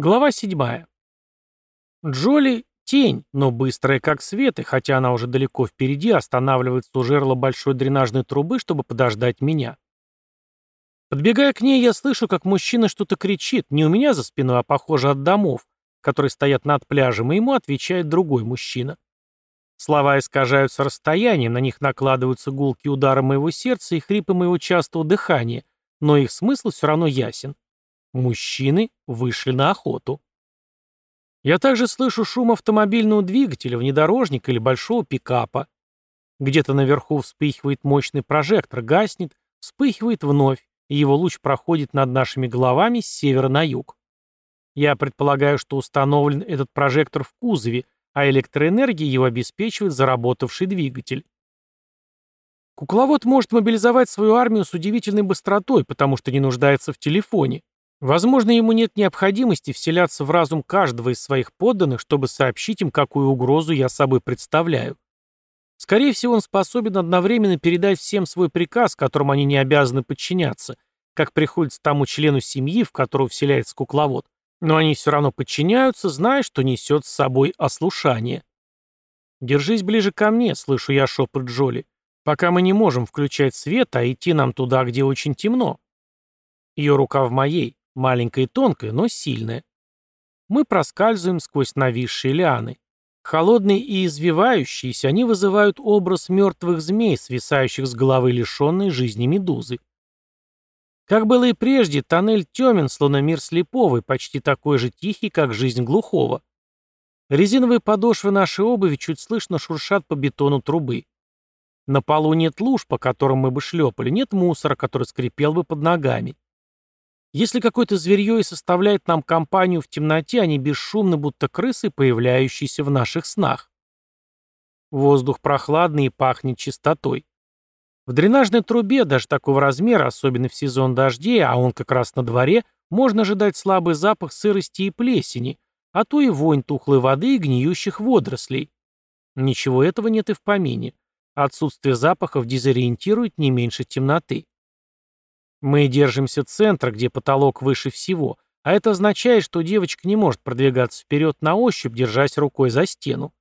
Глава 7. Джоли — тень, но быстрая как свет, и хотя она уже далеко впереди, останавливается у жерла большой дренажной трубы, чтобы подождать меня. Подбегая к ней, я слышу, как мужчина что-то кричит, не у меня за спиной, а похоже от домов, которые стоят над пляжем, и ему отвечает другой мужчина. Слова искажаются расстоянием, на них накладываются гулки удара моего сердца и хрипы моего частого дыхания, но их смысл все равно ясен. Мужчины вышли на охоту. Я также слышу шум автомобильного двигателя, внедорожника или большого пикапа. Где-то наверху вспыхивает мощный прожектор, гаснет, вспыхивает вновь, и его луч проходит над нашими головами с севера на юг. Я предполагаю, что установлен этот прожектор в кузове, а электроэнергией его обеспечивает заработавший двигатель. Кукловод может мобилизовать свою армию с удивительной быстротой, потому что не нуждается в телефоне. Возможно, ему нет необходимости вселяться в разум каждого из своих подданных, чтобы сообщить им, какую угрозу я собой представляю. Скорее всего, он способен одновременно передать всем свой приказ, которому они не обязаны подчиняться, как приходится тому члену семьи, в которого вселяется кукловод. Но они все равно подчиняются, зная, что несет с собой ослушание. «Держись ближе ко мне», — слышу я шепот Джоли. «Пока мы не можем включать свет, а идти нам туда, где очень темно». Ее рука в моей. Маленькая и тонкая, но сильная. Мы проскальзываем сквозь нависшие лианы. Холодные и извивающиеся, они вызывают образ мертвых змей, свисающих с головы лишенной жизни медузы. Как было и прежде, тоннель темен, словно мир слепого, почти такой же тихий, как жизнь глухого. Резиновые подошвы нашей обуви чуть слышно шуршат по бетону трубы. На полу нет луж, по которым мы бы шлепали, нет мусора, который скрипел бы под ногами. Если какое-то зверье и составляет нам компанию в темноте, они бесшумны, будто крысы, появляющиеся в наших снах. Воздух прохладный и пахнет чистотой. В дренажной трубе, даже такого размера, особенно в сезон дождей, а он как раз на дворе, можно ожидать слабый запах сырости и плесени, а то и вонь тухлой воды и гниющих водорослей. Ничего этого нет и в помине. Отсутствие запахов дезориентирует не меньше темноты. Мы держимся центра, где потолок выше всего, а это означает, что девочка не может продвигаться вперед на ощупь, держась рукой за стену.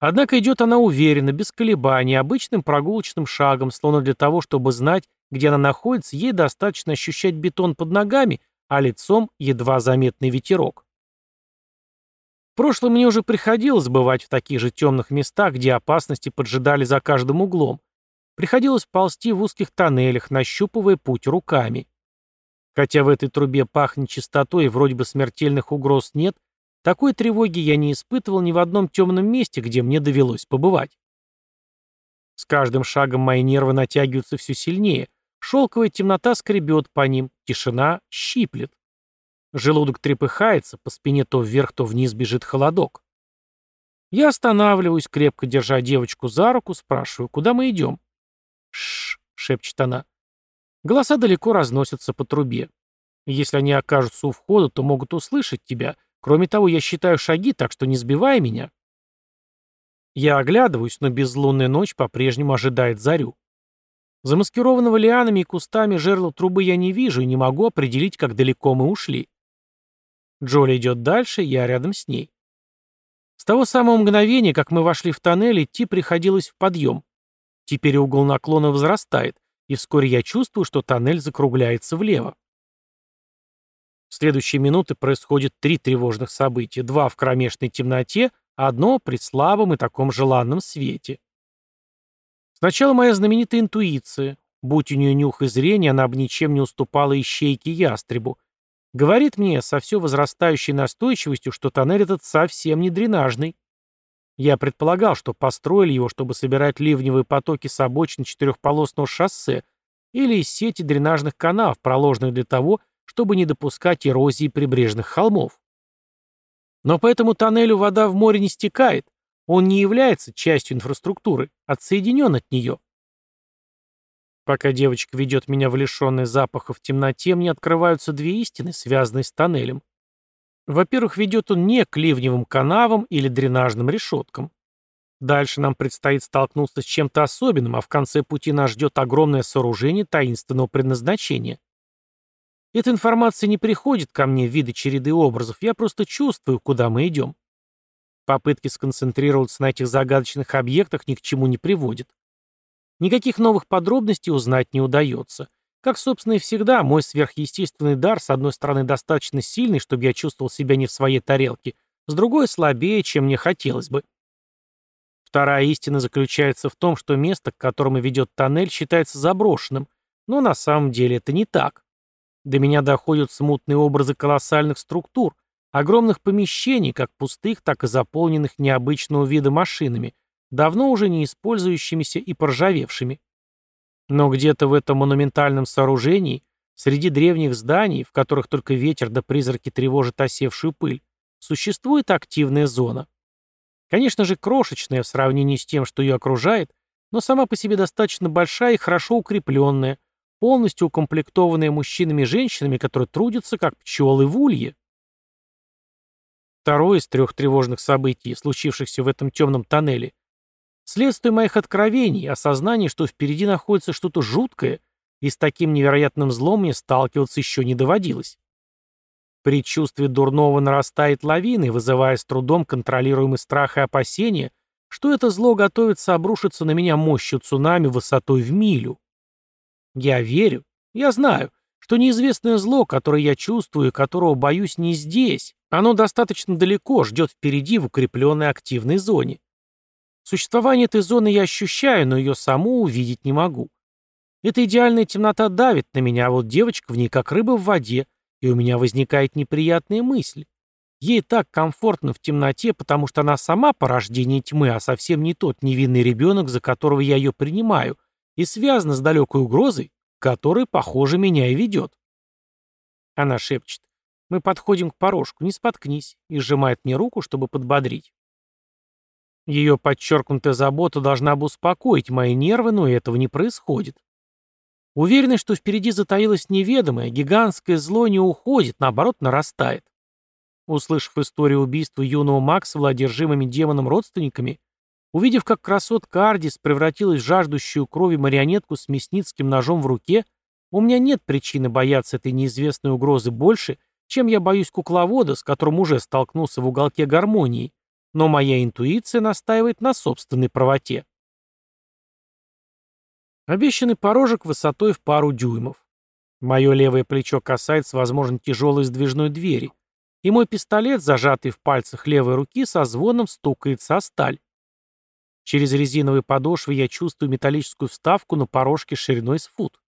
Однако идет она уверенно, без колебаний, обычным прогулочным шагом, словно для того, чтобы знать, где она находится, ей достаточно ощущать бетон под ногами, а лицом едва заметный ветерок. В прошлом мне уже приходилось бывать в таких же темных местах, где опасности поджидали за каждым углом, Приходилось ползти в узких тоннелях, нащупывая путь руками. Хотя в этой трубе пахнет чистотой и вроде бы смертельных угроз нет, такой тревоги я не испытывал ни в одном темном месте, где мне довелось побывать. С каждым шагом мои нервы натягиваются все сильнее, шелковая темнота скребет по ним, тишина щиплет. Желудок трепыхается, по спине то вверх, то вниз бежит холодок. Я останавливаюсь, крепко держа девочку за руку, спрашиваю, куда мы идем. Шш, шепчет она. Голоса далеко разносятся по трубе. Если они окажутся у входа, то могут услышать тебя. Кроме того, я считаю шаги, так что не сбивай меня. Я оглядываюсь, но безлунная ночь по-прежнему ожидает зарю. Замаскированного лианами и кустами жерла трубы я не вижу и не могу определить, как далеко мы ушли. Джоли идет дальше, я рядом с ней. С того самого мгновения, как мы вошли в тоннель, идти приходилось в подъем. Теперь угол наклона возрастает, и вскоре я чувствую, что тоннель закругляется влево. В следующие минуты происходит три тревожных события. Два в кромешной темноте, одно при слабом и таком желанном свете. Сначала моя знаменитая интуиция. Будь у нее нюх и зрение, она бы ничем не уступала ищейке ястребу. Говорит мне со все возрастающей настойчивостью, что тоннель этот совсем не дренажный. Я предполагал, что построили его, чтобы собирать ливневые потоки с обочин четырехполосного шоссе или из сети дренажных канав, проложенных для того, чтобы не допускать эрозии прибрежных холмов. Но по этому тоннелю вода в море не стекает, он не является частью инфраструктуры, отсоединен от нее. Пока девочка ведет меня в лишенный запаха в темноте, мне открываются две истины, связанные с тоннелем. Во-первых, ведет он не к ливневым канавам или дренажным решеткам. Дальше нам предстоит столкнуться с чем-то особенным, а в конце пути нас ждет огромное сооружение таинственного предназначения. Эта информация не приходит ко мне в виде череды образов, я просто чувствую, куда мы идем. Попытки сконцентрироваться на этих загадочных объектах ни к чему не приводят. Никаких новых подробностей узнать не удается. Как, собственно, и всегда, мой сверхъестественный дар, с одной стороны, достаточно сильный, чтобы я чувствовал себя не в своей тарелке, с другой — слабее, чем мне хотелось бы. Вторая истина заключается в том, что место, к которому ведет тоннель, считается заброшенным, но на самом деле это не так. До меня доходят смутные образы колоссальных структур, огромных помещений, как пустых, так и заполненных необычного вида машинами, давно уже не использующимися и поржавевшими. Но где-то в этом монументальном сооружении, среди древних зданий, в которых только ветер да призраки тревожат осевшую пыль, существует активная зона. Конечно же, крошечная в сравнении с тем, что ее окружает, но сама по себе достаточно большая и хорошо укрепленная, полностью укомплектованная мужчинами и женщинами, которые трудятся как пчелы в улье. Второе из трех тревожных событий, случившихся в этом темном тоннеле, следствие моих откровений, осознание, что впереди находится что-то жуткое, и с таким невероятным злом мне сталкиваться еще не доводилось. Предчувствие дурного нарастает лавиной, вызывая с трудом контролируемый страх и опасения, что это зло готовится обрушиться на меня мощью цунами высотой в милю. Я верю, я знаю, что неизвестное зло, которое я чувствую и которого боюсь не здесь, оно достаточно далеко, ждет впереди в укрепленной активной зоне. Существование этой зоны я ощущаю, но ее саму увидеть не могу. Эта идеальная темнота давит на меня, а вот девочка в ней как рыба в воде, и у меня возникает неприятная мысль. Ей так комфортно в темноте, потому что она сама порождение тьмы, а совсем не тот невинный ребенок, за которого я ее принимаю, и связана с далекой угрозой, которая, похоже, меня и ведет. Она шепчет. Мы подходим к порожку, не споткнись, и сжимает мне руку, чтобы подбодрить. Ее подчеркнутая забота должна бы успокоить мои нервы, но этого не происходит. Уверенный, что впереди затаилось неведомое, гигантское зло не уходит, наоборот, нарастает. Услышав историю убийства юного Макса владержимыми демоном родственниками, увидев, как красотка Ардис превратилась в жаждущую крови марионетку с мясницким ножом в руке, у меня нет причины бояться этой неизвестной угрозы больше, чем я боюсь кукловода, с которым уже столкнулся в уголке гармонии, но моя интуиция настаивает на собственной правоте. Обещанный порожек высотой в пару дюймов. Мое левое плечо касается, возможно, тяжелой сдвижной двери, и мой пистолет, зажатый в пальцах левой руки, со звоном стукается о сталь. Через резиновые подошвы я чувствую металлическую вставку на порожке шириной с фут.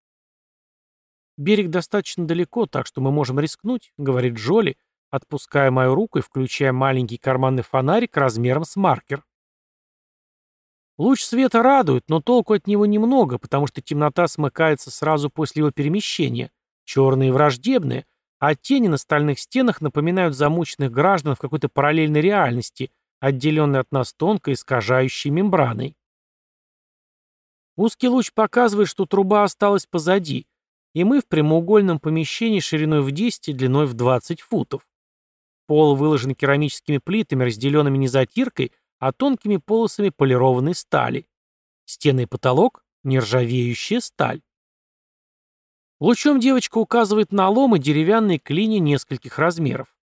«Берег достаточно далеко, так что мы можем рискнуть», — говорит Джоли, отпуская мою руку и включая маленький карманный фонарик размером с маркер. Луч света радует, но толку от него немного, потому что темнота смыкается сразу после его перемещения, черные и враждебные, а тени на стальных стенах напоминают замученных граждан в какой-то параллельной реальности, отделенной от нас тонкой искажающей мембраной. Узкий луч показывает, что труба осталась позади, и мы в прямоугольном помещении шириной в 10 и длиной в 20 футов. Пол выложен керамическими плитами, разделенными не затиркой, а тонкими полосами полированной стали. Стены и потолок — нержавеющая сталь. Лучом девочка указывает на лом и деревянные клини нескольких размеров.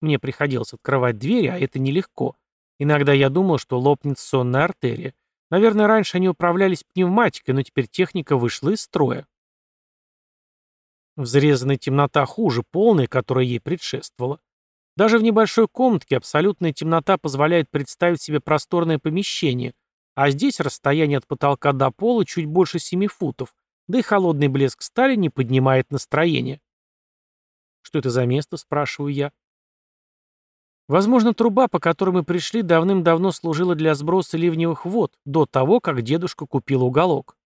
Мне приходилось открывать двери, а это нелегко. Иногда я думал, что лопнет сонная артерия. Наверное, раньше они управлялись пневматикой, но теперь техника вышла из строя. Взрезанная темнота хуже полной, которая ей предшествовала. Даже в небольшой комнатке абсолютная темнота позволяет представить себе просторное помещение, а здесь расстояние от потолка до пола чуть больше 7 футов, да и холодный блеск стали не поднимает настроение. «Что это за место?» – спрашиваю я. Возможно, труба, по которой мы пришли, давным-давно служила для сброса ливневых вод, до того, как дедушка купил уголок.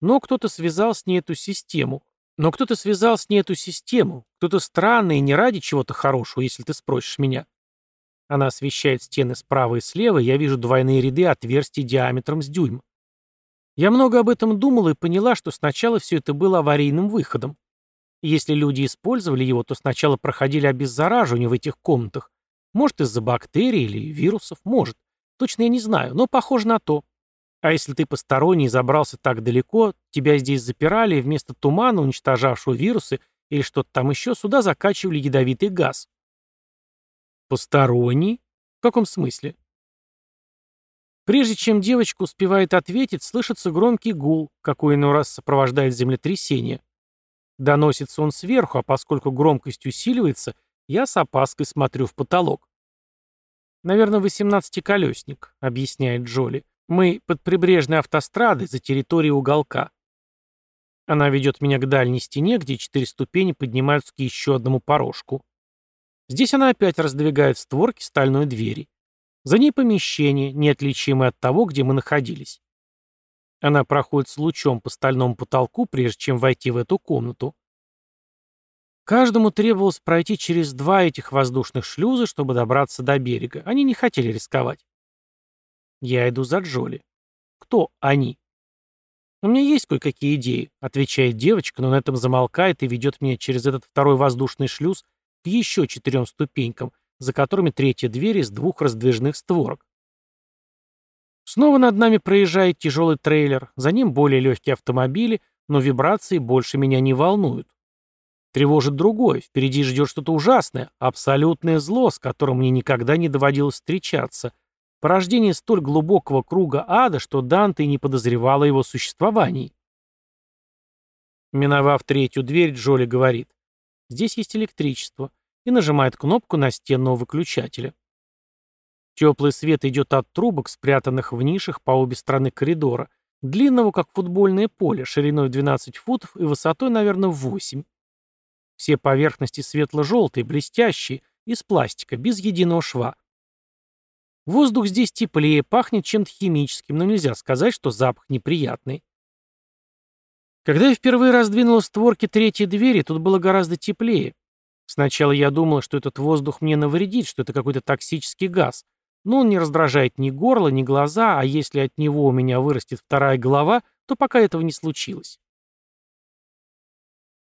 Но кто-то связал с ней эту систему, но кто-то связал с ней эту систему, кто-то странный и не ради чего-то хорошего, если ты спросишь меня. Она освещает стены справа и слева, я вижу двойные ряды отверстий диаметром с дюйм. Я много об этом думала и поняла, что сначала все это было аварийным выходом. Если люди использовали его, то сначала проходили обеззараживание в этих комнатах. Может, из-за бактерий или вирусов, может. Точно я не знаю, но похоже на то. А если ты посторонний и забрался так далеко, тебя здесь запирали, и вместо тумана, уничтожавшего вирусы, или что-то там еще, сюда закачивали ядовитый газ. Посторонний? В каком смысле? Прежде чем девочка успевает ответить, слышится громкий гул, какой иной раз сопровождает землетрясение. Доносится он сверху, а поскольку громкость усиливается, я с опаской смотрю в потолок. «Наверное, восемнадцатиколесник», — объясняет Джоли. «Мы под прибрежной автострадой за территорией уголка». Она ведет меня к дальней стене, где четыре ступени поднимаются к еще одному порожку. Здесь она опять раздвигает створки стальной двери. За ней помещение, неотличимое от того, где мы находились. Она проходит с лучом по стальному потолку, прежде чем войти в эту комнату. Каждому требовалось пройти через два этих воздушных шлюза, чтобы добраться до берега. Они не хотели рисковать. Я иду за Джоли. Кто они? «У меня есть кое-какие идеи», — отвечает девочка, но на этом замолкает и ведет меня через этот второй воздушный шлюз к еще четырем ступенькам, за которыми третья дверь из двух раздвижных створок. Снова над нами проезжает тяжелый трейлер, за ним более легкие автомобили, но вибрации больше меня не волнуют. Тревожит другой, впереди ждет что-то ужасное, абсолютное зло, с которым мне никогда не доводилось встречаться, порождение столь глубокого круга ада, что Данте и не подозревала о его существовании. Миновав третью дверь, Джоли говорит, «Здесь есть электричество», и нажимает кнопку настенного выключателя. Теплый свет идет от трубок, спрятанных в нишах по обе стороны коридора, длинного, как футбольное поле, шириной в 12 футов и высотой, наверное, в 8. Все поверхности светло-желтые, блестящие, из пластика, без единого шва. Воздух здесь теплее, пахнет чем-то химическим, но нельзя сказать, что запах неприятный. Когда я впервые раздвинула створки третьей двери, тут было гораздо теплее. Сначала я думала, что этот воздух мне навредит, что это какой-то токсический газ. Но он не раздражает ни горло, ни глаза, а если от него у меня вырастет вторая голова, то пока этого не случилось.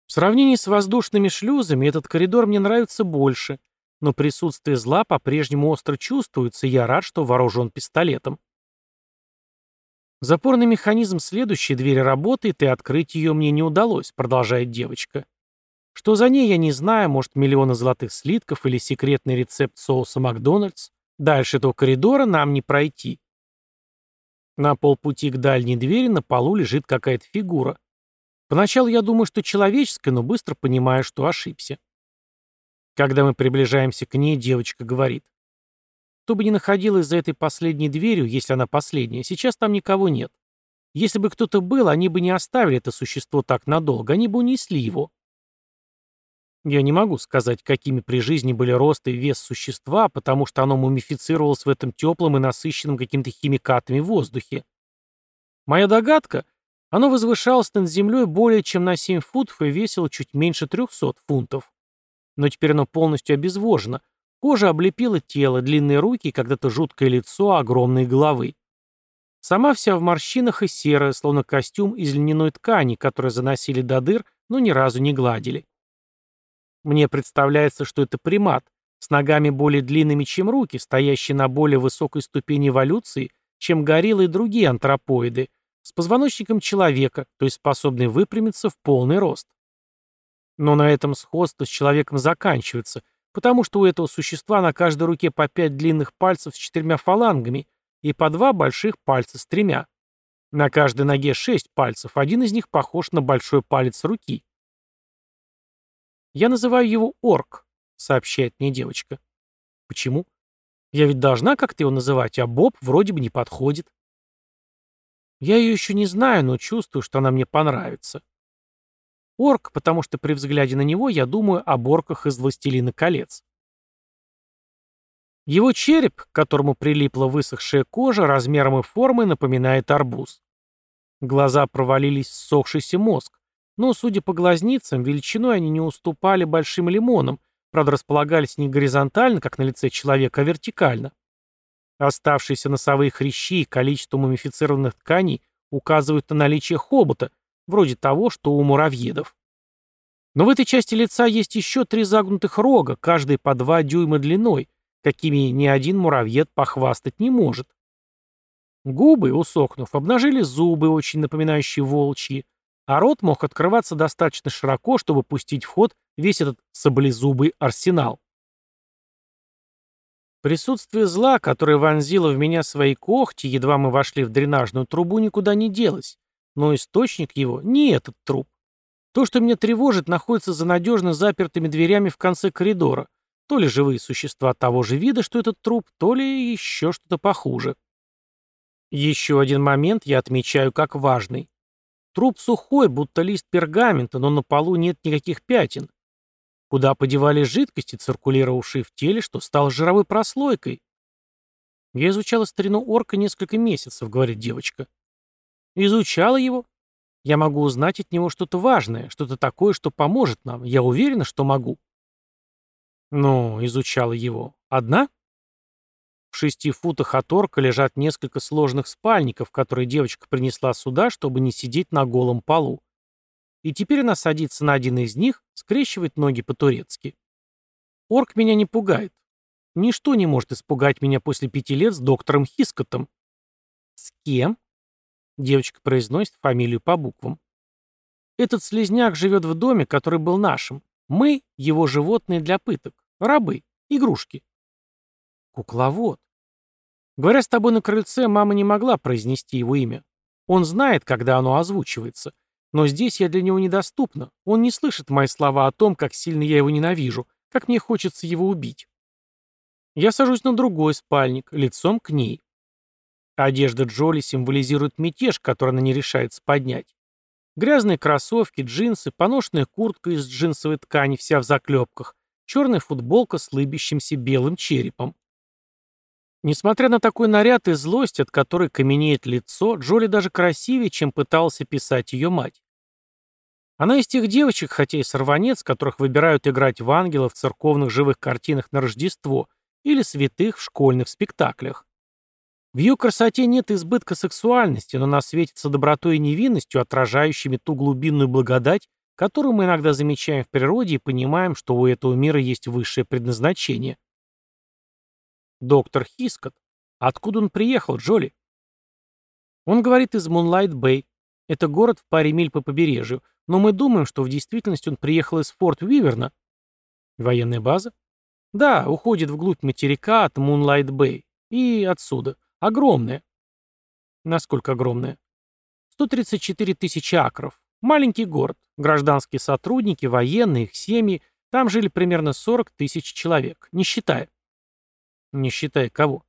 В сравнении с воздушными шлюзами этот коридор мне нравится больше, но присутствие зла по-прежнему остро чувствуется, и я рад, что вооружен пистолетом. Запорный механизм следующей двери работает, и открыть ее мне не удалось, продолжает девочка. Что за ней, я не знаю, может, миллионы золотых слитков или секретный рецепт соуса Макдональдс. Дальше этого коридора нам не пройти. На полпути к дальней двери на полу лежит какая-то фигура. Поначалу я думаю, что человеческая, но быстро понимаю, что ошибся. Когда мы приближаемся к ней, девочка говорит. Кто бы ни находилась за этой последней дверью, если она последняя, сейчас там никого нет. Если бы кто-то был, они бы не оставили это существо так надолго, они бы унесли его. Я не могу сказать, какими при жизни были рост и вес существа, потому что оно мумифицировалось в этом теплом и насыщенном какими-то химикатами воздухе. Моя догадка оно возвышалось над землей более чем на 7 футов и весило чуть меньше 300 фунтов. Но теперь оно полностью обезвожено. Кожа облепила тело, длинные руки и когда-то жуткое лицо огромной головы. Сама вся в морщинах и серая, словно костюм из льняной ткани, который заносили до дыр, но ни разу не гладили. Мне представляется, что это примат, с ногами более длинными, чем руки, стоящий на более высокой ступени эволюции, чем гориллы и другие антропоиды, с позвоночником человека, то есть способный выпрямиться в полный рост. Но на этом сходство с человеком заканчивается, потому что у этого существа на каждой руке по пять длинных пальцев с четырьмя фалангами и по два больших пальца с тремя. На каждой ноге шесть пальцев, один из них похож на большой палец руки. «Я называю его Орк», — сообщает мне девочка. «Почему? Я ведь должна как-то его называть, а Боб вроде бы не подходит». Я ее еще не знаю, но чувствую, что она мне понравится. Орк, потому что при взгляде на него я думаю об орках из «Властелина колец». Его череп, к которому прилипла высохшая кожа, размером и формой напоминает арбуз. Глаза провалились в ссохшийся мозг, но, судя по глазницам, величиной они не уступали большим лимонам, правда располагались не горизонтально, как на лице человека, а вертикально. Оставшиеся носовые хрящи и количество мумифицированных тканей указывают на наличие хобота, вроде того, что у муравьедов. Но в этой части лица есть еще три загнутых рога, каждый по два дюйма длиной, какими ни один муравьед похвастать не может. Губы, усохнув, обнажили зубы, очень напоминающие волчьи, а рот мог открываться достаточно широко, чтобы пустить в ход весь этот саблезубый арсенал. Присутствие зла, которое вонзило в меня свои когти, едва мы вошли в дренажную трубу, никуда не делось. Но источник его не этот труп. То, что меня тревожит, находится за надежно запертыми дверями в конце коридора. То ли живые существа того же вида, что этот труп, то ли еще что-то похуже. Еще один момент я отмечаю как важный. Труп сухой, будто лист пергамента, но на полу нет никаких пятен. Куда подевались жидкости, циркулировавшие в теле, что стало жировой прослойкой? Я изучала старину орка несколько месяцев, говорит девочка. Изучала его? Я могу узнать от него что-то важное, что-то такое, что поможет нам. Я уверена, что могу. Ну, изучала его. Одна? В шести футах от орка лежат несколько сложных спальников, которые девочка принесла сюда, чтобы не сидеть на голом полу. И теперь она садится на один из них, скрещивает ноги по-турецки. Орк меня не пугает. Ничто не может испугать меня после пяти лет с доктором Хискотом. С кем? Девочка произносит фамилию по буквам. Этот слезняк живет в доме, который был нашим. Мы — его животные для пыток. Рабы. Игрушки. Кукловод. Говоря с тобой на крыльце, мама не могла произнести его имя. Он знает, когда оно озвучивается. Но здесь я для него недоступна. Он не слышит мои слова о том, как сильно я его ненавижу, как мне хочется его убить. Я сажусь на другой спальник, лицом к ней. Одежда Джоли символизирует мятеж, который она не решается поднять. Грязные кроссовки, джинсы, поношенная куртка из джинсовой ткани, вся в заклепках, черная футболка с лыбящимся белым черепом. Несмотря на такой наряд и злость, от которой каменеет лицо, Джоли даже красивее, чем пытался писать ее мать. Она из тех девочек, хотя и сорванец, которых выбирают играть в ангелов в церковных живых картинах на Рождество или святых в школьных спектаклях. В ее красоте нет избытка сексуальности, но она светится добротой и невинностью, отражающими ту глубинную благодать, которую мы иногда замечаем в природе и понимаем, что у этого мира есть высшее предназначение. Доктор Хискот. Откуда он приехал, Джоли? Он говорит из Мунлайт-Бэй. Это город в паре миль по побережью, но мы думаем, что в действительности он приехал из Форт Виверна. Военная база? Да, уходит вглубь материка от Мунлайт-Бэй. И отсюда. Огромная. Насколько огромная? 134 тысячи акров. Маленький город. Гражданские сотрудники, военные, их семьи. Там жили примерно 40 тысяч человек, не считая. Не считая кого?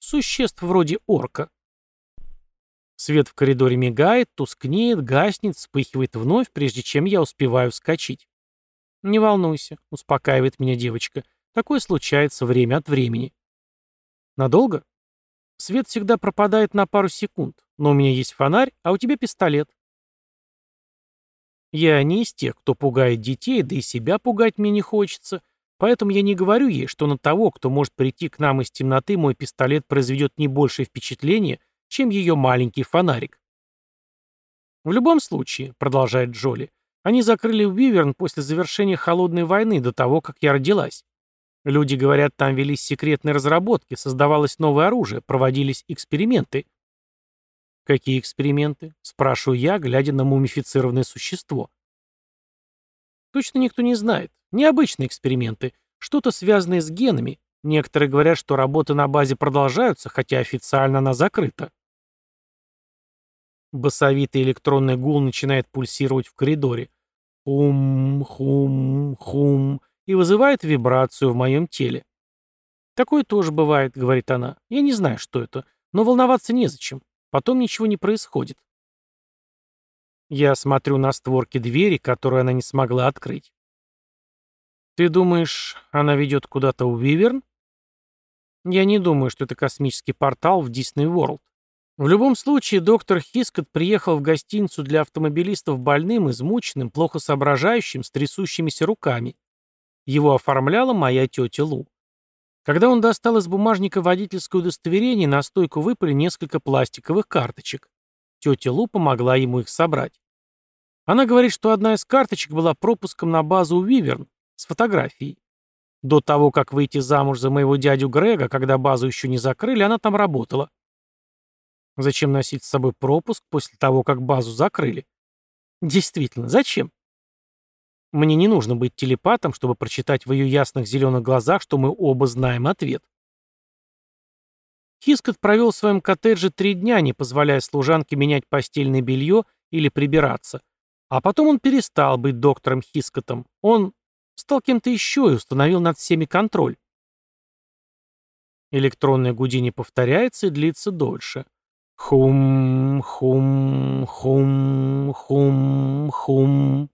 Существ вроде орка. Свет в коридоре мигает, тускнеет, гаснет, вспыхивает вновь, прежде чем я успеваю вскочить. «Не волнуйся», — успокаивает меня девочка. «Такое случается время от времени». «Надолго?» «Свет всегда пропадает на пару секунд, но у меня есть фонарь, а у тебя пистолет». Я не из тех, кто пугает детей, да и себя пугать мне не хочется, Поэтому я не говорю ей, что на того, кто может прийти к нам из темноты, мой пистолет произведет не большее впечатление, чем ее маленький фонарик. В любом случае, продолжает Джоли, они закрыли Уиверн после завершения Холодной войны, до того, как я родилась. Люди говорят, там велись секретные разработки, создавалось новое оружие, проводились эксперименты. Какие эксперименты? Спрашиваю я, глядя на мумифицированное существо. Точно никто не знает. Необычные эксперименты. Что-то связанное с генами. Некоторые говорят, что работы на базе продолжаются, хотя официально она закрыта. Басовитый электронный гул начинает пульсировать в коридоре. Хум, хум, хум. И вызывает вибрацию в моем теле. «Такое тоже бывает», — говорит она. «Я не знаю, что это, но волноваться незачем. Потом ничего не происходит. Я смотрю на створки двери, которую она не смогла открыть. «Ты думаешь, она ведет куда-то в Виверн?» «Я не думаю, что это космический портал в Дисней Ворлд. В любом случае, доктор Хискот приехал в гостиницу для автомобилистов больным, измученным, плохо соображающим, с трясущимися руками. Его оформляла моя тетя Лу. Когда он достал из бумажника водительское удостоверение, на стойку выпали несколько пластиковых карточек. Тетя Лу помогла ему их собрать. Она говорит, что одна из карточек была пропуском на базу Виверн с фотографией. До того, как выйти замуж за моего дядю Грега, когда базу еще не закрыли, она там работала. Зачем носить с собой пропуск после того, как базу закрыли? Действительно, зачем? Мне не нужно быть телепатом, чтобы прочитать в ее ясных зеленых глазах, что мы оба знаем ответ. Хискот провел в своем коттедже три дня, не позволяя служанке менять постельное белье или прибираться. А потом он перестал быть доктором Хискотом. Он стал кем-то еще и установил над всеми контроль. Электронное гудение повторяется и длится дольше. Хум, хум, хум, хум, хум.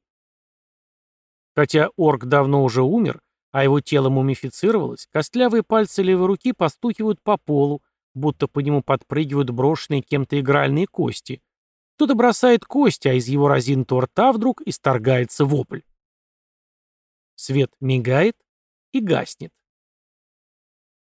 Хотя орк давно уже умер, а его тело мумифицировалось, костлявые пальцы левой руки постукивают по полу, будто по нему подпрыгивают брошенные кем-то игральные кости. Кто-то бросает кости, а из его разинутого рта вдруг исторгается вопль. Свет мигает и гаснет.